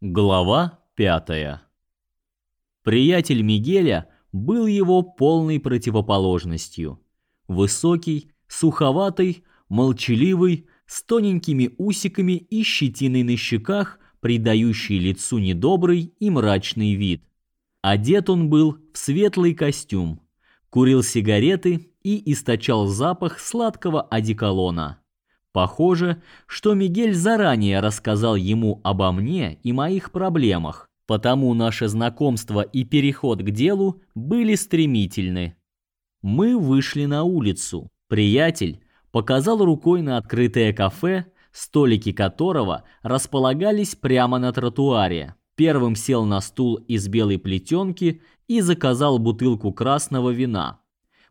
Глава пятая. Приятель Мигеля был его полной противоположностью. Высокий, суховатый, молчаливый, с тоненькими усиками и щетиной на щеках, придающий лицу недобрый и мрачный вид. Одет он был в светлый костюм, курил сигареты и источал запах сладкого одеколона. Похоже, что Мигель заранее рассказал ему обо мне и моих проблемах, потому наше знакомство и переход к делу были стремительны. Мы вышли на улицу. Приятель показал рукой на открытое кафе, столики которого располагались прямо на тротуаре. Первым сел на стул из белой плетенки и заказал бутылку красного вина.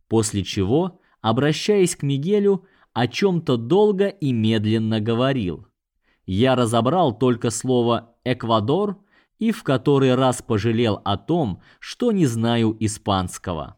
После чего, обращаясь к Мигелю, о чем-то долго и медленно говорил. Я разобрал только слово «Эквадор» и в который раз пожалел о том, что не знаю испанского.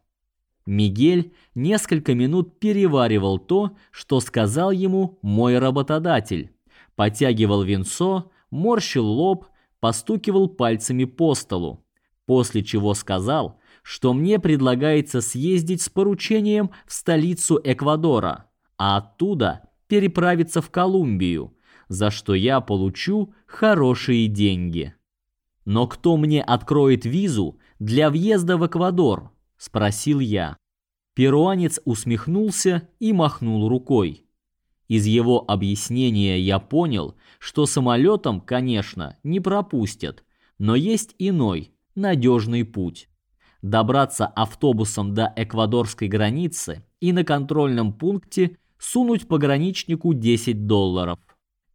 Мигель несколько минут переваривал то, что сказал ему мой работодатель. Потягивал винцо, морщил лоб, постукивал пальцами по столу, после чего сказал, что мне предлагается съездить с поручением в столицу Эквадора а оттуда переправиться в Колумбию, за что я получу хорошие деньги. Но кто мне откроет визу для въезда в Эквадор? спросил я. Перуанец усмехнулся и махнул рукой. Из его объяснения я понял, что самолетом, конечно, не пропустят, но есть иной, надежный путь. Добраться автобусом до эквадорской границы и на контрольном пункте сунуть пограничнику 10 долларов.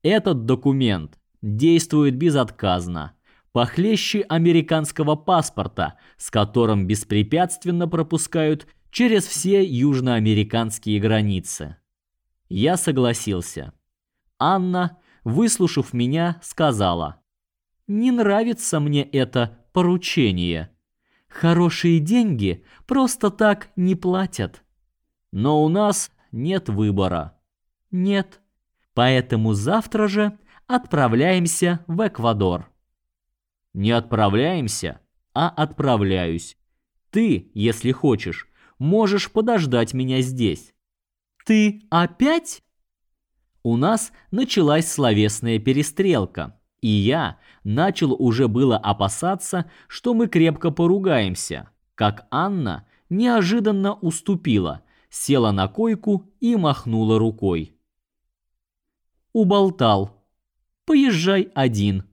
Этот документ действует безотказно, похлеще американского паспорта, с которым беспрепятственно пропускают через все южноамериканские границы. Я согласился. Анна, выслушав меня, сказала: "Не нравится мне это поручение. Хорошие деньги просто так не платят. Но у нас нет выбора. Нет. Поэтому завтра же отправляемся в Эквадор. Не отправляемся, а отправляюсь. Ты, если хочешь, можешь подождать меня здесь. Ты опять? У нас началась словесная перестрелка, и я начал уже было опасаться, что мы крепко поругаемся, как Анна неожиданно уступила села на койку и махнула рукой. Уболтал. Поезжай один.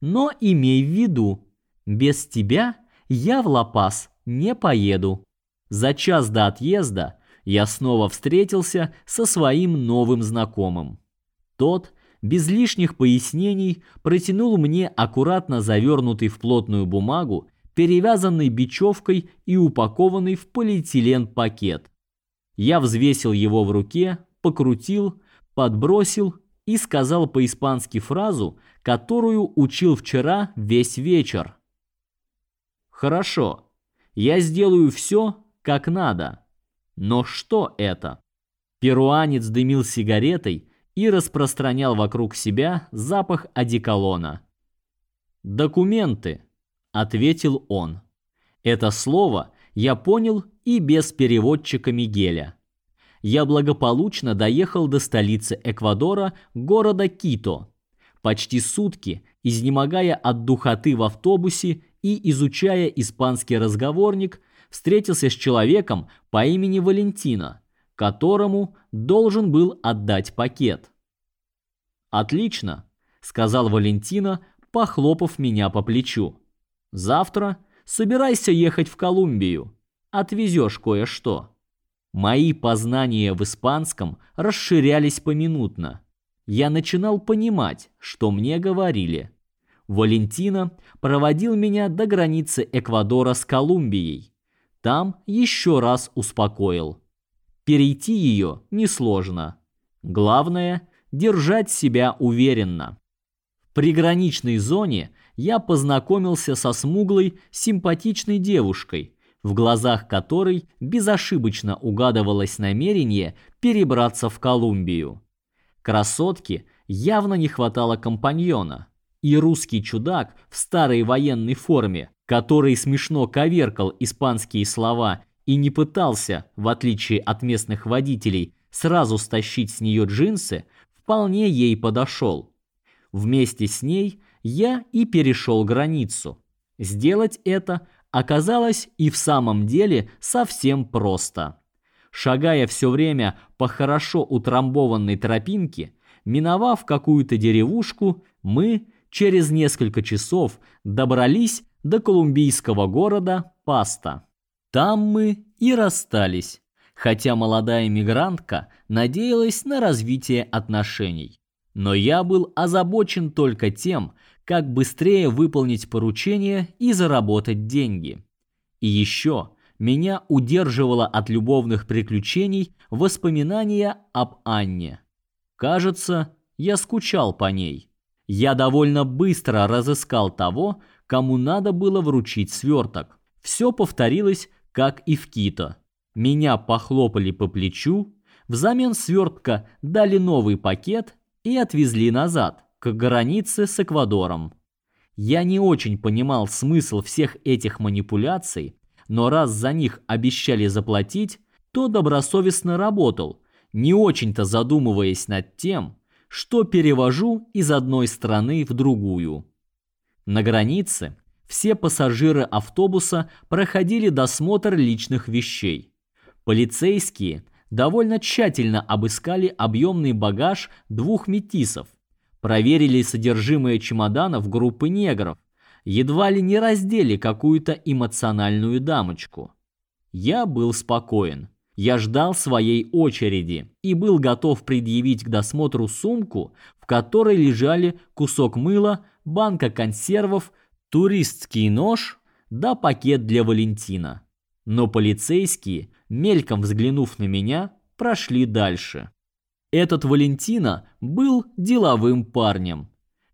Но имей в виду, без тебя я в Лапас не поеду. За час до отъезда я снова встретился со своим новым знакомым. Тот без лишних пояснений протянул мне аккуратно завернутый в плотную бумагу, перевязанный бечевкой и упакованный в полиэтилен пакет. Я взвесил его в руке, покрутил, подбросил и сказал по-испански фразу, которую учил вчера весь вечер. Хорошо. Я сделаю все, как надо. Но что это? Перуанец дымил сигаретой и распространял вокруг себя запах одеколона. Документы, ответил он. Это слово я понял и без переводчика Мигеля. Я благополучно доехал до столицы Эквадора, города Кито. Почти сутки, изнемогая от духоты в автобусе и изучая испанский разговорник, встретился с человеком по имени Валентина, которому должен был отдать пакет. «Отлично», — сказал Валентина, похлопав меня по плечу. «Завтра собирайся ехать в Колумбию. Отвезешь кое-что». Мои познания в испанском расширялись поминутно. Я начинал понимать, что мне говорили. Валентина проводил меня до границы Эквадора с Колумбией. Там еще раз успокоил. Перейти ее несложно. Главное держать себя уверенно. В приграничной зоне я познакомился со смуглой, симпатичной девушкой, в глазах которой безошибочно угадывалось намерение перебраться в Колумбию. Красотке явно не хватало компаньона, и русский чудак в старой военной форме, который смешно коверкал испанские слова и не пытался, в отличие от местных водителей, сразу стащить с нее джинсы, вполне ей подошел. Вместе с ней я и перешел границу. Сделать это оказалось и в самом деле совсем просто. Шагая все время по хорошо утрамбованной тропинке, миновав какую-то деревушку, мы через несколько часов добрались до колумбийского города Паста. Там мы и расстались, хотя молодая мигрантка надеялась на развитие отношений. Но я был озабочен только тем, как быстрее выполнить поручение и заработать деньги. И еще меня удерживало от любовных приключений воспоминания об Анне. Кажется, я скучал по ней. Я довольно быстро разыскал того, кому надо было вручить сверток. Все повторилось, как и в Кито. Меня похлопали по плечу, взамен свертка дали новый пакет и отвезли назад, к границе с Эквадором. Я не очень понимал смысл всех этих манипуляций, но раз за них обещали заплатить, то добросовестно работал, не очень-то задумываясь над тем, что перевожу из одной страны в другую. На границе все пассажиры автобуса проходили досмотр личных вещей. Полицейские довольно тщательно обыскали объемный багаж двух метисов, проверили содержимое чемоданов группы негров, едва ли не раздели какую-то эмоциональную дамочку. Я был спокоен. Я ждал своей очереди и был готов предъявить к досмотру сумку, в которой лежали кусок мыла, банка консервов, туристский нож да пакет для Валентина. Но полицейские, мельком взглянув на меня, прошли дальше. Этот Валентина был деловым парнем.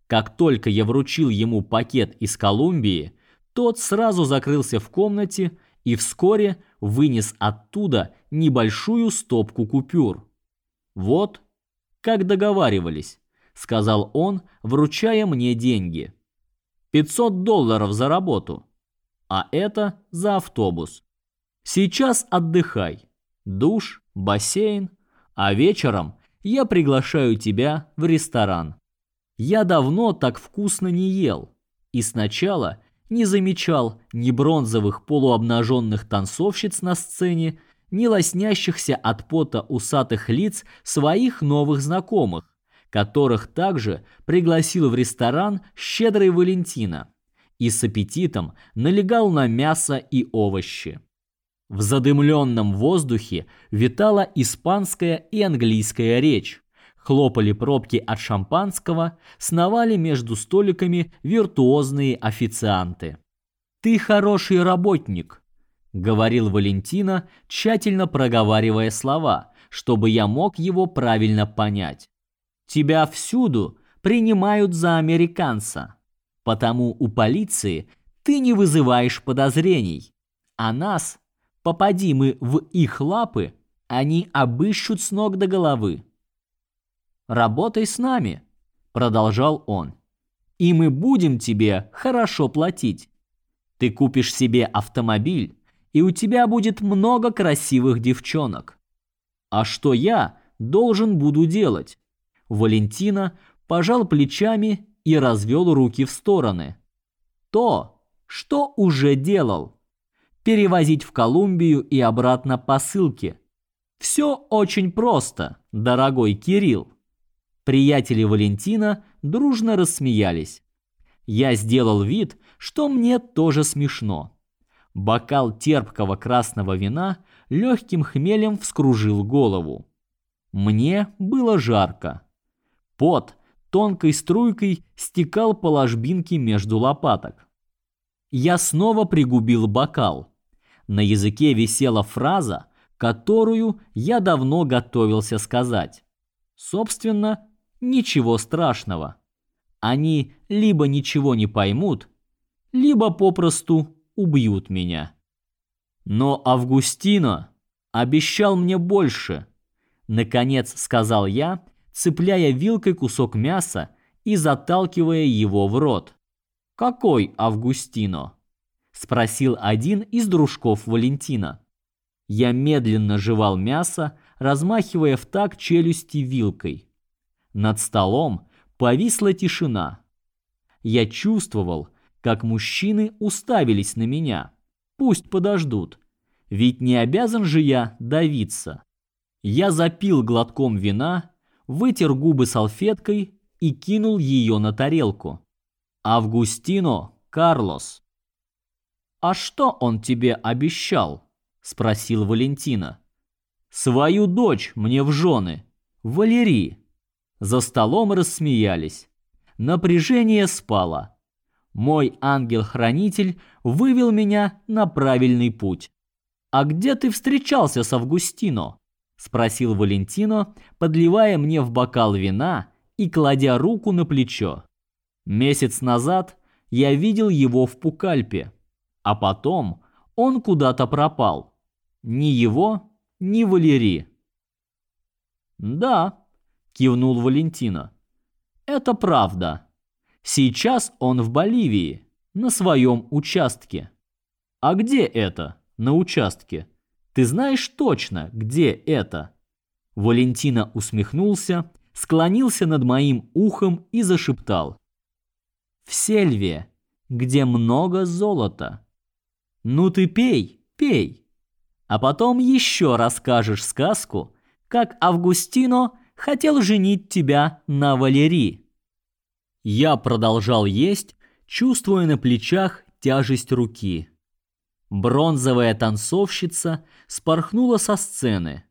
Как только я вручил ему пакет из Колумбии, тот сразу закрылся в комнате и вскоре вынес оттуда небольшую стопку купюр. «Вот, как договаривались», — сказал он, вручая мне деньги. «500 долларов за работу, а это за автобус. Сейчас отдыхай. Душ, бассейн, а вечером я приглашаю тебя в ресторан. Я давно так вкусно не ел, и сначала не замечал ни бронзовых полуобнаженных танцовщиц на сцене, ни лоснящихся от пота усатых лиц своих новых знакомых, которых также пригласил в ресторан щедрый Валентина и с аппетитом налегал на мясо и овощи. В задымленном воздухе витала испанская и английская речь, Хлопали пробки от шампанского, сновали между столиками виртуозные официанты. «Ты хороший работник», — говорил Валентина, тщательно проговаривая слова, чтобы я мог его правильно понять. «Тебя всюду принимают за американца, потому у полиции ты не вызываешь подозрений, а нас, попади мы в их лапы, они обыщут с ног до головы. Работай с нами, продолжал он. И мы будем тебе хорошо платить. Ты купишь себе автомобиль, и у тебя будет много красивых девчонок. А что я должен буду делать? Валентина пожал плечами и развел руки в стороны. То, что уже делал. Перевозить в Колумбию и обратно посылки. Все очень просто, дорогой Кирилл. Приятели Валентина дружно рассмеялись. Я сделал вид, что мне тоже смешно. Бокал терпкого красного вина легким хмелем вскружил голову. Мне было жарко. Пот тонкой струйкой стекал по ложбинке между лопаток. Я снова пригубил бокал. На языке висела фраза, которую я давно готовился сказать. Собственно, ничего страшного. Они либо ничего не поймут, либо попросту убьют меня. Но Августино обещал мне больше, наконец сказал я, цепляя вилкой кусок мяса и заталкивая его в рот. «Какой Августино?» – спросил один из дружков Валентина. Я медленно жевал мясо, размахивая в так челюсти вилкой. Над столом повисла тишина. Я чувствовал, как мужчины уставились на меня. Пусть подождут, ведь не обязан же я давиться. Я запил глотком вина, вытер губы салфеткой и кинул ее на тарелку. Августино Карлос. А что он тебе обещал? спросил Валентина. Свою дочь мне в жены. Валерий. За столом рассмеялись. Напряжение спало. Мой ангел-хранитель вывел меня на правильный путь. А где ты встречался с Августино? спросил Валентино, подливая мне в бокал вина и кладя руку на плечо. Месяц назад я видел его в Пукальпе, а потом он куда-то пропал. Ни его, ни Валери. Да, кивнул Валентина. Это правда. Сейчас он в Боливии, на своем участке. А где это? На участке? Ты знаешь точно, где это? Валентина усмехнулся, склонился над моим ухом и зашептал: В сельве, где много золота. Ну ты пей, пей. А потом еще расскажешь сказку, как Августино хотел женить тебя на Валерии. Я продолжал есть, чувствуя на плечах тяжесть руки. Бронзовая танцовщица спорхнула со сцены,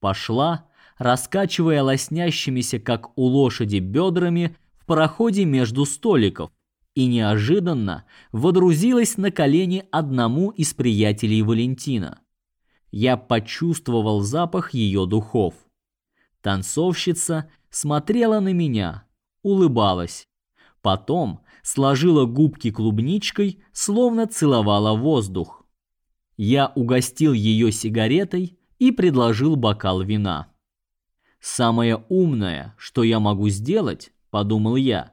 пошла, раскачивая лоснящимися, как у лошади, бедрами в проходе между столиков и неожиданно водрузилась на колени одному из приятелей Валентина. Я почувствовал запах ее духов. Танцовщица смотрела на меня, улыбалась. Потом сложила губки клубничкой, словно целовала воздух. Я угостил ее сигаретой и предложил бокал вина. Самое умное, что я могу сделать, подумал я,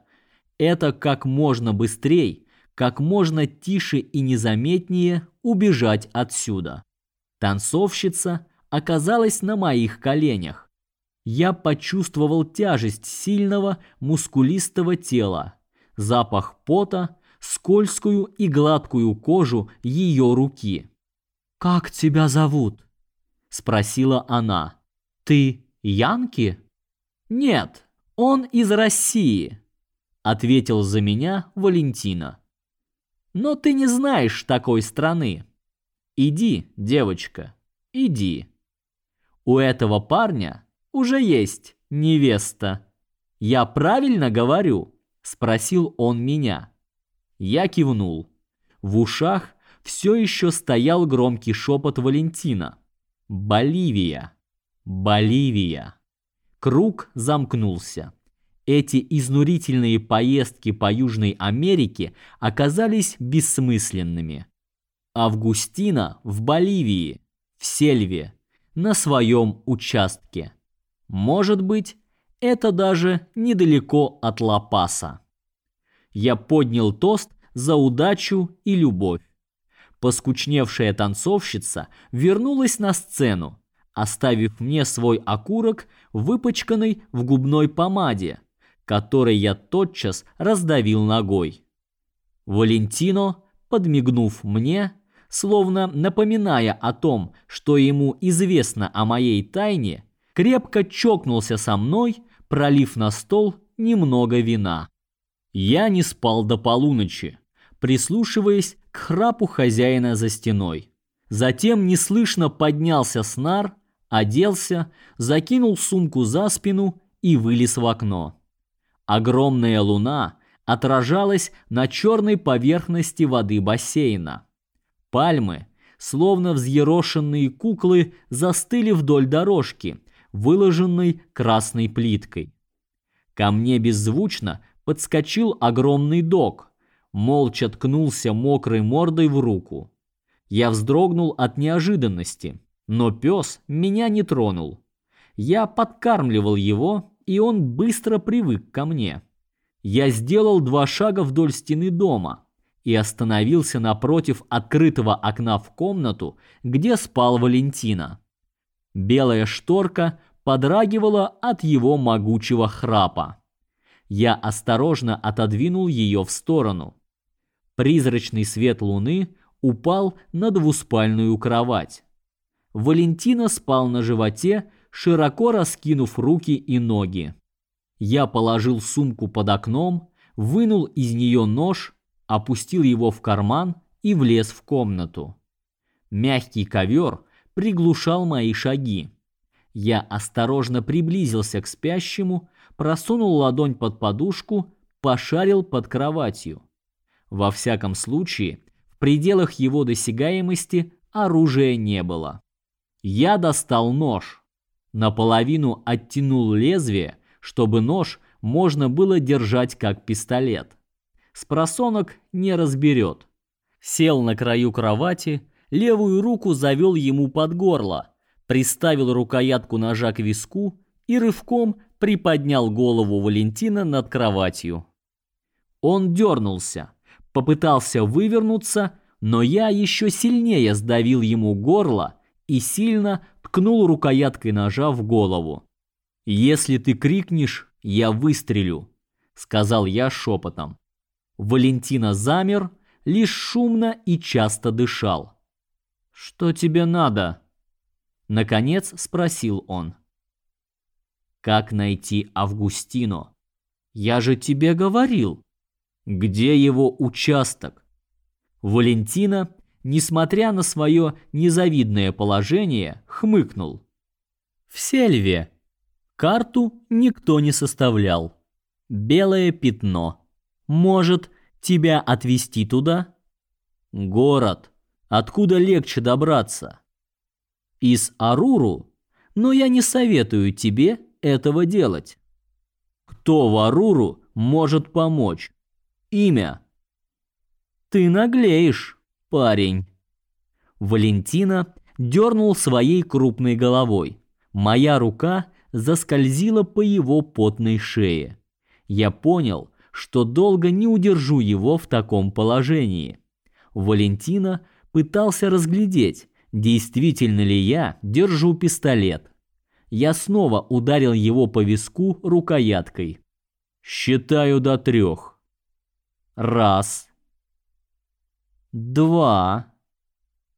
это как можно быстрее, как можно тише и незаметнее убежать отсюда. Танцовщица оказалась на моих коленях. Я почувствовал тяжесть сильного, мускулистого тела, запах пота, скользкую и гладкую кожу ее руки. «Как тебя зовут?» — спросила она. «Ты Янки?» «Нет, он из России», — ответил за меня Валентина. «Но ты не знаешь такой страны. Иди, девочка, иди. У этого парня уже есть невеста. Я правильно говорю?» — спросил он меня. Я кивнул. В ушах все еще стоял громкий шепот Валентина. Боливия. Боливия. Круг замкнулся. Эти изнурительные поездки по Южной Америке оказались бессмысленными. Августина в Боливии, в Сельве, на своем участке. Может быть, это даже недалеко от Ла-Паса. Я поднял тост за удачу и любовь. Поскучневшая танцовщица вернулась на сцену, оставив мне свой окурок, выпачканный в губной помаде, который я тотчас раздавил ногой. Валентино, подмигнув мне, словно напоминая о том, что ему известно о моей тайне, крепко чокнулся со мной, пролив на стол немного вина. Я не спал до полуночи, прислушиваясь к храпу хозяина за стеной. Затем неслышно поднялся с нар, оделся, закинул сумку за спину и вылез в окно. Огромная луна отражалась на черной поверхности воды бассейна. Пальмы, словно взъерошенные куклы, застыли вдоль дорожки, выложенной красной плиткой. Ко мне беззвучно подскочил огромный дог, молча ткнулся мокрой мордой в руку. Я вздрогнул от неожиданности, но пес меня не тронул. Я подкармливал его, и он быстро привык ко мне. Я сделал два шага вдоль стены дома и остановился напротив открытого окна в комнату, где спал Валентина. Белая шторка подрагивала от его могучего храпа. Я осторожно отодвинул ее в сторону. Призрачный свет луны упал на двуспальную кровать. Валентина спал на животе, широко раскинув руки и ноги. Я положил сумку под окном, вынул из нее нож, опустил его в карман и влез в комнату. Мягкий ковер приглушал мои шаги. Я осторожно приблизился к спящему, просунул ладонь под подушку, пошарил под кроватью. Во всяком случае, в пределах его досягаемости оружия не было. Я достал нож, наполовину оттянул лезвие, чтобы нож можно было держать как пистолет. Спросонок не разберет. Сел на краю кровати, левую руку завел ему под горло, приставил рукоятку ножа к виску и рывком приподнял голову Валентина над кроватью. Он дернулся, попытался вывернуться, но я еще сильнее сдавил ему горло и сильно ткнул рукояткой ножа в голову. «Если ты крикнешь, я выстрелю», — сказал я шепотом. Валентина замер, лишь шумно и часто дышал. «Что тебе надо?» Наконец спросил он. «Как найти Августино? Я же тебе говорил. Где его участок?» Валентина несмотря на свое незавидное положение, хмыкнул. В сельве карту никто не составлял. Белое пятно. Может, тебя отвезти туда? Город. Откуда легче добраться? Из Аруру? Но я не советую тебе этого делать. Кто в Аруру может помочь? Имя. Ты наглеешь парень. Валентина дернул своей крупной головой. Моя рука заскользила по его потной шее. Я понял, что долго не удержу его в таком положении. Валентина пытался разглядеть, действительно ли я держу пистолет. Я снова ударил его по виску рукояткой. Считаю до трех. Раз. Два.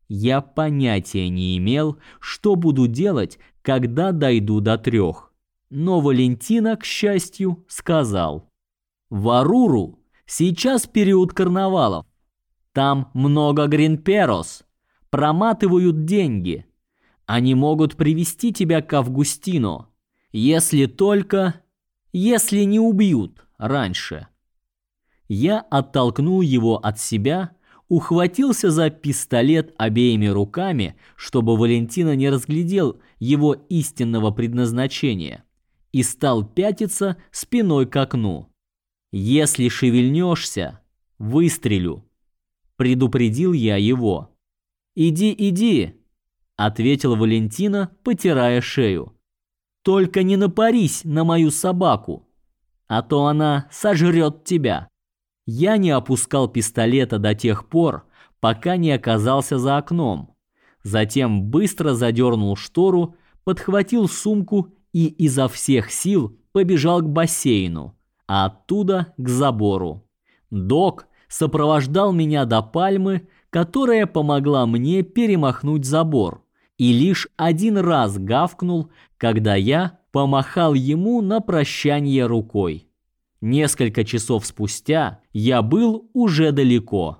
Я понятия не имел, что буду делать, когда дойду до трех. Но Валентина, к счастью, сказал. В Аруру сейчас период карнавалов. Там много гринперос. Проматывают деньги. Они могут привести тебя к Августину, если только... если не убьют раньше. Я оттолкнул его от себя ухватился за пистолет обеими руками, чтобы Валентина не разглядел его истинного предназначения, и стал пятиться спиной к окну. «Если шевельнешься, выстрелю», — предупредил я его. «Иди, иди», — ответил Валентина, потирая шею. «Только не напарись на мою собаку, а то она сожрет тебя». Я не опускал пистолета до тех пор, пока не оказался за окном. Затем быстро задернул штору, подхватил сумку и изо всех сил побежал к бассейну, а оттуда к забору. Док сопровождал меня до пальмы, которая помогла мне перемахнуть забор, и лишь один раз гавкнул, когда я помахал ему на прощание рукой. Несколько часов спустя я был уже далеко.